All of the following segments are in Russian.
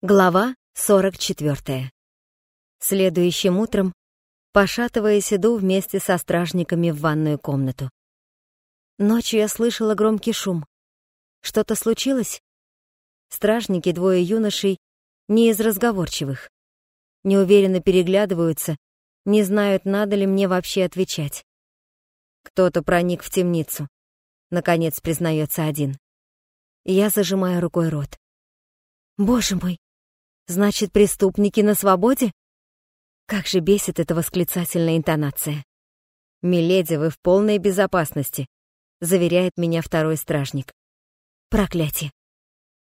Глава 44. Следующим утром, пошатываясь, иду вместе со стражниками в ванную комнату. Ночью я слышала громкий шум. Что-то случилось? Стражники, двое юношей, не из разговорчивых. Неуверенно переглядываются, не знают, надо ли мне вообще отвечать. Кто-то проник в темницу. Наконец признается один. Я зажимаю рукой рот. Боже мой, Значит, преступники на свободе? Как же бесит эта восклицательная интонация. «Миледи, вы в полной безопасности», — заверяет меня второй стражник. Проклятие.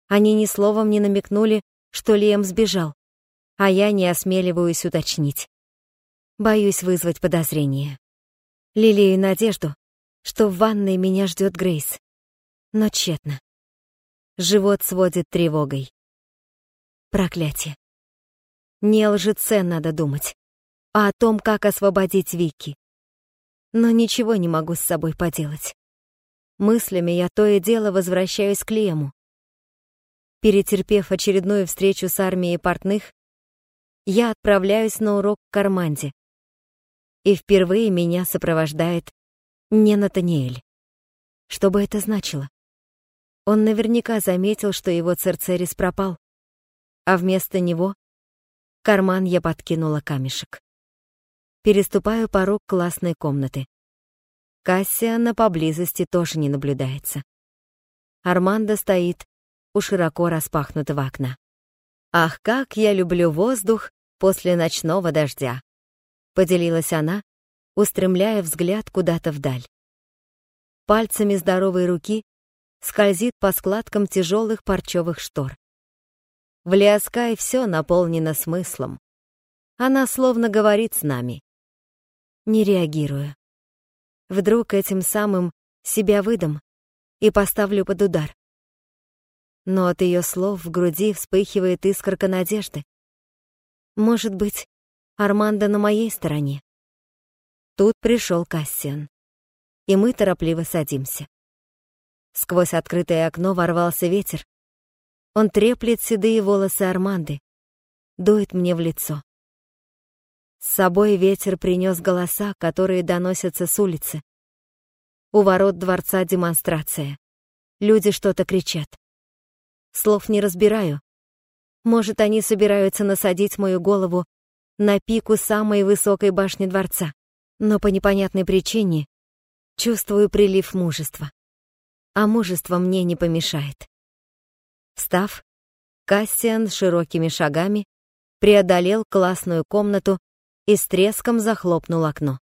Они ни словом не намекнули, что Лиэм сбежал, а я не осмеливаюсь уточнить. Боюсь вызвать подозрение. Лелею надежду, что в ванной меня ждет Грейс. Но тщетно. Живот сводит тревогой. Проклятие. Не о лжеце надо думать, а о том, как освободить Вики. Но ничего не могу с собой поделать. Мыслями я то и дело возвращаюсь к Лему. Перетерпев очередную встречу с армией портных, я отправляюсь на урок к Карманде. И впервые меня сопровождает не Натаниэль. Что бы это значило? Он наверняка заметил, что его Церцерис пропал а вместо него в карман я подкинула камешек. Переступаю порог классной комнаты. Кассиана поблизости тоже не наблюдается. Армандо стоит у широко распахнутого окна. «Ах, как я люблю воздух после ночного дождя!» — поделилась она, устремляя взгляд куда-то вдаль. Пальцами здоровой руки скользит по складкам тяжелых парчевых штор. В Лиаскай все наполнено смыслом. Она словно говорит с нами. Не реагирую. Вдруг этим самым себя выдам и поставлю под удар. Но от ее слов в груди вспыхивает искорка надежды. Может быть, Армандо на моей стороне. Тут пришел Кассиан, и мы торопливо садимся. Сквозь открытое окно ворвался ветер, он треплет седые волосы Арманды, дует мне в лицо. С собой ветер принес голоса, которые доносятся с улицы. У ворот дворца демонстрация. Люди что-то кричат. Слов не разбираю. Может, они собираются насадить мою голову на пику самой высокой башни дворца. Но по непонятной причине чувствую прилив мужества. А мужество мне не помешает. Встав, Кассиан широкими шагами преодолел классную комнату и с треском захлопнул окно.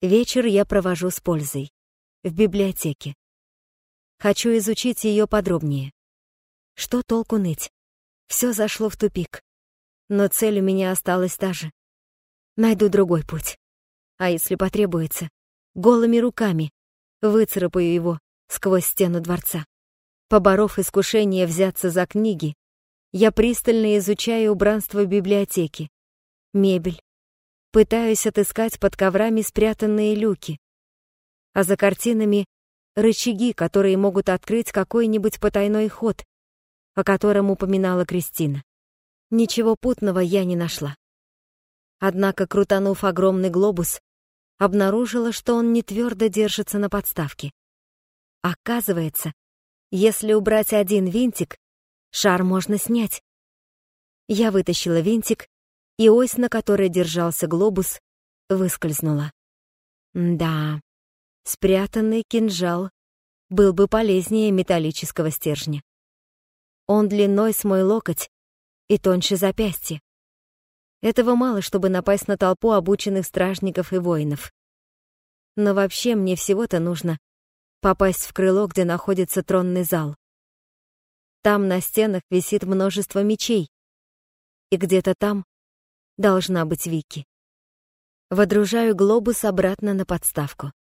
Вечер я провожу с пользой. В библиотеке. Хочу изучить ее подробнее. Что толку ныть? Все зашло в тупик. Но цель у меня осталась та же. Найду другой путь. А если потребуется, голыми руками выцарапаю его сквозь стену дворца. Поборов искушение взяться за книги, я пристально изучаю убранство библиотеки, мебель, пытаюсь отыскать под коврами спрятанные люки, а за картинами — рычаги, которые могут открыть какой-нибудь потайной ход, о котором упоминала Кристина. Ничего путного я не нашла. Однако, крутанув огромный глобус, обнаружила, что он не твердо держится на подставке. Оказывается, если убрать один винтик, шар можно снять. Я вытащила винтик, и ось, на которой держался глобус, выскользнула. Да, спрятанный кинжал был бы полезнее металлического стержня. Он длиной с мой локоть и тоньше запястья. Этого мало, чтобы напасть на толпу обученных стражников и воинов. Но вообще мне всего-то нужно попасть в крыло, где находится тронный зал. Там на стенах висит множество мечей, и где-то там должна быть Вики. Водружаю глобус обратно на подставку.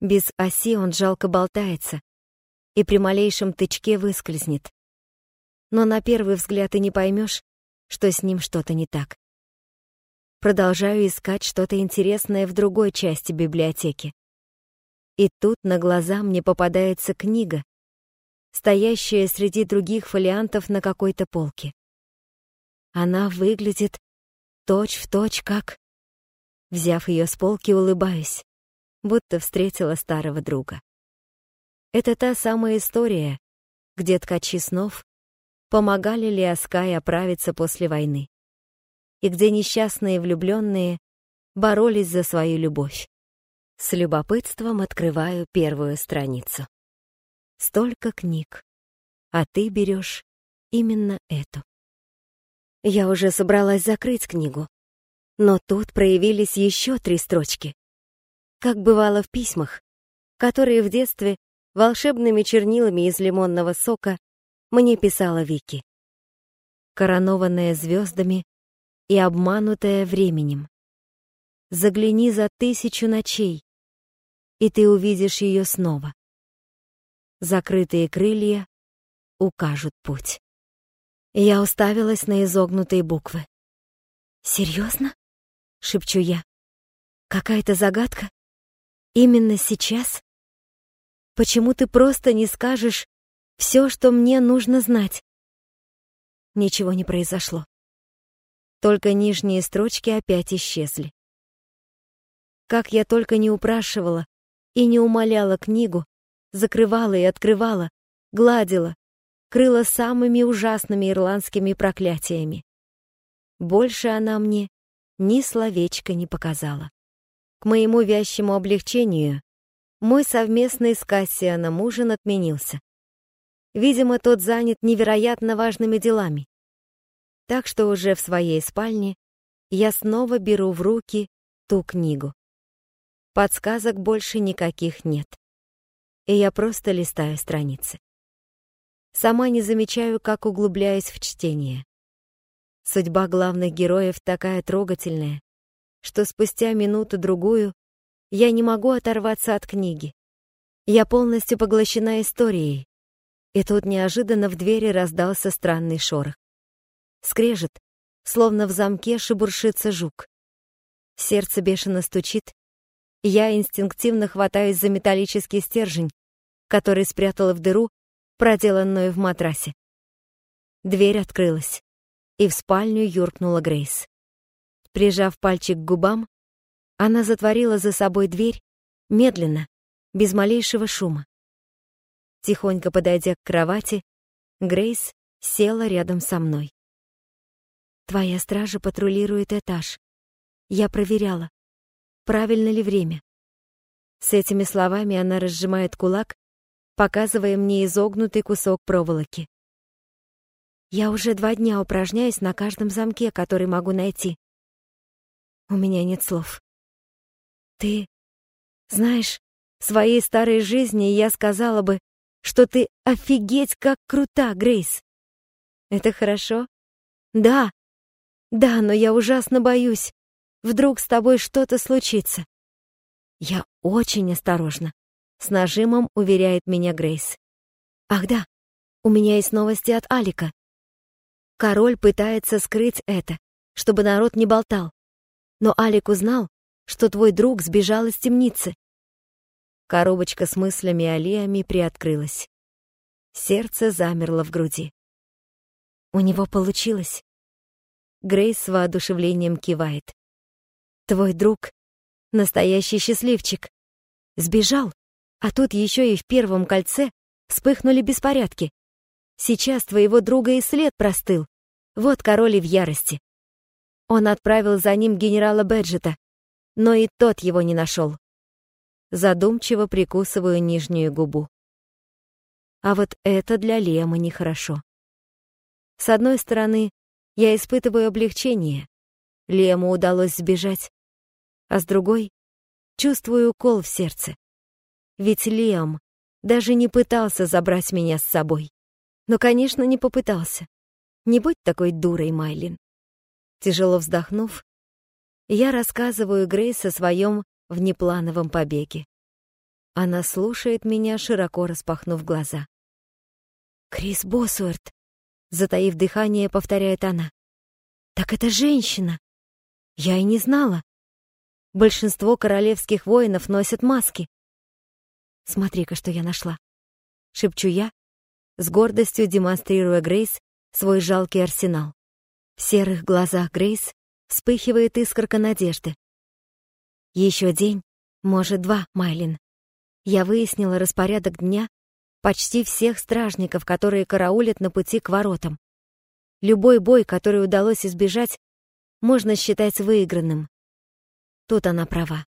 Без оси он жалко болтается и при малейшем тычке выскользнет. Но на первый взгляд и не поймешь, что с ним что-то не так. Продолжаю искать что-то интересное в другой части библиотеки. И тут на глаза мне попадается книга, стоящая среди других фолиантов на какой-то полке. Она выглядит точь-в-точь точь как... Взяв ее с полки, улыбаюсь, будто встретила старого друга. Это та самая история, где ткачи снов помогали Лиаскай оправиться после войны, и где несчастные влюбленные боролись за свою любовь. С любопытством открываю первую страницу. Столько книг, а ты берешь именно эту. Я уже собралась закрыть книгу, но тут проявились еще три строчки. Как бывало в письмах, которые в детстве волшебными чернилами из лимонного сока мне писала Вики. Коронованная звездами и обманутая временем. Загляни за тысячу ночей, и ты увидишь ее снова. Закрытые крылья укажут путь. Я уставилась на изогнутые буквы. «Серьезно?» — шепчу я. «Какая-то загадка? Именно сейчас? Почему ты просто не скажешь все, что мне нужно знать?» Ничего не произошло. Только нижние строчки опять исчезли. Как я только не упрашивала и не умоляла книгу, закрывала и открывала, гладила, крыла самыми ужасными ирландскими проклятиями. Больше она мне ни словечка не показала. К моему вящему облегчению мой совместный с Кассианом ужин отменился. Видимо, тот занят невероятно важными делами. Так что уже в своей спальне я снова беру в руки ту книгу. Подсказок больше никаких нет. И я просто листаю страницы. Сама не замечаю, как углубляюсь в чтение. Судьба главных героев такая трогательная, что спустя минуту-другую я не могу оторваться от книги. Я полностью поглощена историей. И тут неожиданно в двери раздался странный шорох. Скрежет, словно в замке шебуршится жук. Сердце бешено стучит. Я инстинктивно хватаюсь за металлический стержень, который спрятала в дыру, проделанную в матрасе. Дверь открылась, и в спальню юркнула Грейс. Прижав пальчик к губам, она затворила за собой дверь медленно, без малейшего шума. Тихонько подойдя к кровати, Грейс села рядом со мной. «Твоя стража патрулирует этаж. Я проверяла, правильно ли время». С этими словами она разжимает кулак показывая мне изогнутый кусок проволоки. Я уже два дня упражняюсь на каждом замке, который могу найти. У меня нет слов. Ты знаешь, в своей старой жизни я сказала бы, что ты офигеть как крута, Грейс. Это хорошо? Да. Да, но я ужасно боюсь. Вдруг с тобой что-то случится. Я очень осторожна. С нажимом уверяет меня Грейс. Ах да, у меня есть новости от Алика. Король пытается скрыть это, чтобы народ не болтал. Но Алик узнал, что твой друг сбежал из темницы. Коробочка с мыслями о Лиаме приоткрылась. Сердце замерло в груди. У него получилось. Грейс с воодушевлением кивает. Твой друг — настоящий счастливчик. Сбежал а тут еще и в первом кольце вспыхнули беспорядки. Сейчас твоего друга и след простыл. Вот король и в ярости. Он отправил за ним генерала Бэджета, но и тот его не нашел. Задумчиво прикусываю нижнюю губу. А вот это для Лема нехорошо. С одной стороны, я испытываю облегчение. Лему удалось сбежать. А с другой, чувствую укол в сердце. Ведь Лиам даже не пытался забрать меня с собой. Но, конечно, не попытался. Не будь такой дурой, Майлин. Тяжело вздохнув, я рассказываю Грейс о своем внеплановом побеге. Она слушает меня, широко распахнув глаза. «Крис Босуэрт», — затаив дыхание, повторяет она. «Так это женщина! Я и не знала. Большинство королевских воинов носят маски. Смотри-ка, что я нашла. Шепчу я, с гордостью демонстрируя Грейс свой жалкий арсенал. В серых глазах Грейс вспыхивает искорка надежды. Еще день, может, два, Майлин. Я выяснила распорядок дня почти всех стражников, которые караулят на пути к воротам. Любой бой, который удалось избежать, можно считать выигранным. Тут она права.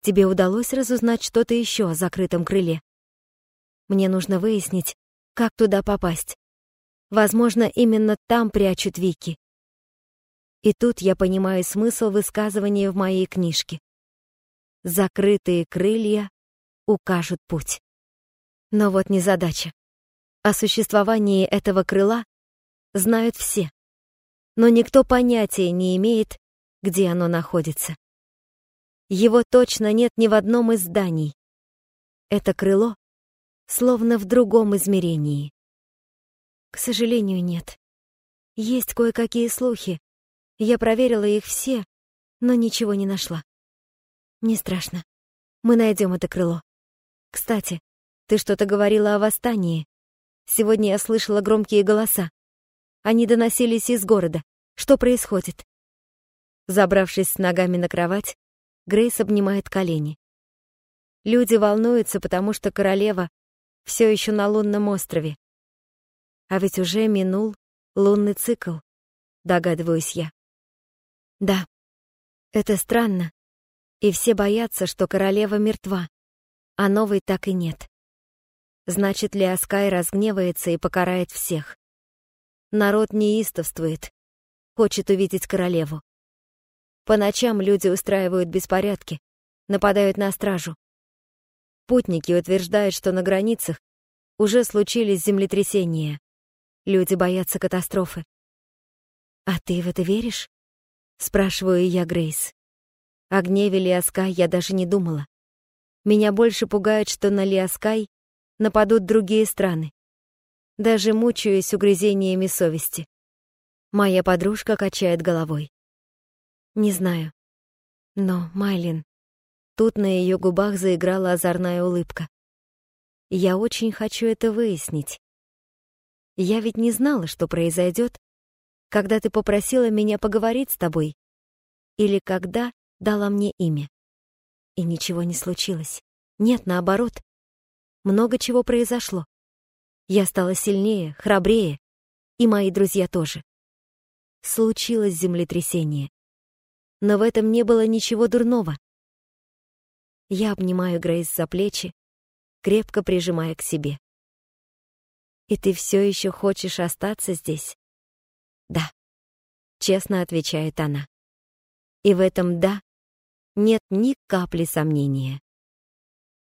Тебе удалось разузнать что-то еще о закрытом крыле? Мне нужно выяснить, как туда попасть. Возможно, именно там прячут Вики. И тут я понимаю смысл высказывания в моей книжке. Закрытые крылья укажут путь. Но вот незадача. О существовании этого крыла знают все, но никто понятия не имеет, где оно находится. Его точно нет ни в одном из зданий. Это крыло словно в другом измерении. К сожалению, нет. Есть кое-какие слухи. Я проверила их все, но ничего не нашла. Не страшно. Мы найдем это крыло. Кстати, ты что-то говорила о восстании. Сегодня я слышала громкие голоса. Они доносились из города. Что происходит? Забравшись с ногами на кровать, Грейс обнимает колени. Люди волнуются, потому что королева все еще на лунном острове. А ведь уже минул лунный цикл, догадываюсь я. Да, это странно, и все боятся, что королева мертва, а новой так и нет. Значит ли Аскай разгневается и покарает всех? Народ неистовствует, хочет увидеть королеву. По ночам люди устраивают беспорядки, нападают на стражу. Путники утверждают, что на границах уже случились землетрясения. Люди боятся катастрофы. «А ты в это веришь?» — спрашиваю я Грейс. О гневе Лиаскай я даже не думала. Меня больше пугает, что на Лиаскай нападут другие страны. Даже мучаюсь угрызениями совести. Моя подружка качает головой. Не знаю. Но, Майлин, тут на ее губах заиграла озорная улыбка. Я очень хочу это выяснить. Я ведь не знала, что произойдет, когда ты попросила меня поговорить с тобой или когда дала мне имя. И ничего не случилось. Нет, наоборот, много чего произошло. Я стала сильнее, храбрее, и мои друзья тоже. Случилось землетрясение. Но в этом не было ничего дурного. Я обнимаю Грейс за плечи, крепко прижимая к себе. «И ты все еще хочешь остаться здесь?» «Да», — честно отвечает она. И в этом «да» нет ни капли сомнения.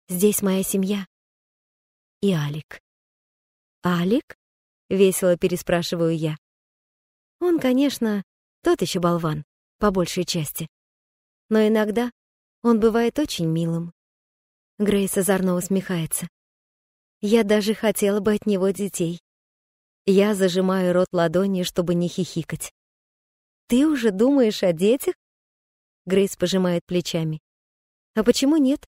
Здесь моя семья, и Алик. «Алик?» — весело переспрашиваю я. Он, конечно, тот еще болван, по большей части. Но иногда он бывает очень милым. Грейс озорно усмехается. Я даже хотела бы от него детей. Я зажимаю рот ладонью, чтобы не хихикать. «Ты уже думаешь о детях?» Грейс пожимает плечами. «А почему нет?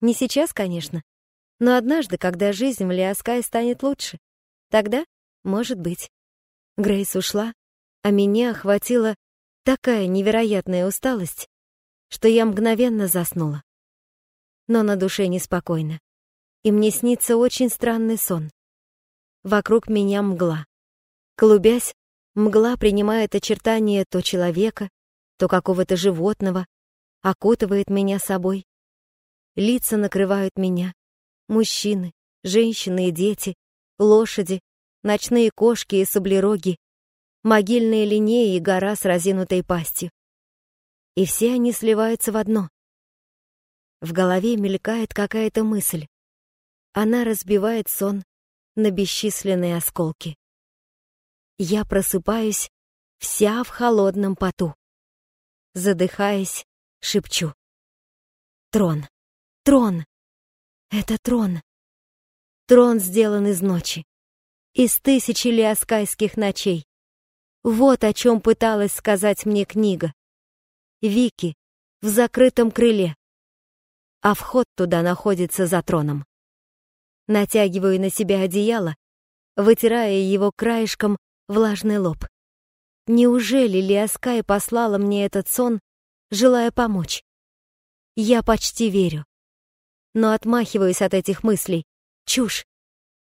Не сейчас, конечно. Но однажды, когда жизнь в Лиаскай станет лучше, тогда, может быть. Грейс ушла, а меня охватила такая невероятная усталость, что я мгновенно заснула. Но на душе неспокойно, и мне снится очень странный сон. Вокруг меня мгла. Клубясь, мгла принимает очертания то человека, то какого-то животного, окутывает меня собой. Лица накрывают меня, Мужчины, женщины и дети, лошади, ночные кошки и саблероги, могильные линеи и гора с разинутой пастью. И все они сливаются в одно. В голове мелькает какая-то мысль. Она разбивает сон на бесчисленные осколки. Я просыпаюсь вся в холодном поту. Задыхаясь, шепчу. Трон! Трон! Это трон. Трон сделан из ночи. Из тысячи лиаскайских ночей. Вот о чем пыталась сказать мне книга. Вики в закрытом крыле. А вход туда находится за троном. Натягиваю на себя одеяло вытирая его краешком влажный лоб. Неужели Лиаскай послала мне этот сон, желая помочь? Я почти верю. Но отмахиваюсь от этих мыслей. Чушь.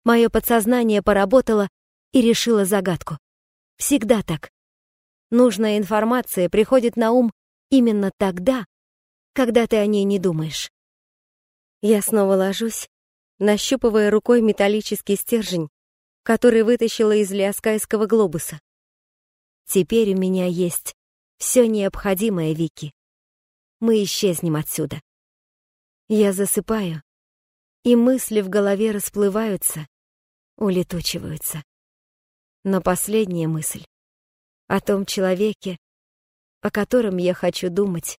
Мое подсознание поработало и решило загадку. Всегда так. Нужная информация приходит на ум именно тогда, когда ты о ней не думаешь. Я снова ложусь, нащупывая рукой металлический стержень, который вытащила из лиаскайского глобуса. Теперь у меня есть все необходимое, Вики. Мы исчезнем отсюда. Я засыпаю, и мысли в голове расплываются, улетучиваются. Но последняя мысль о том человеке, о котором я хочу думать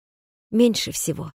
меньше всего.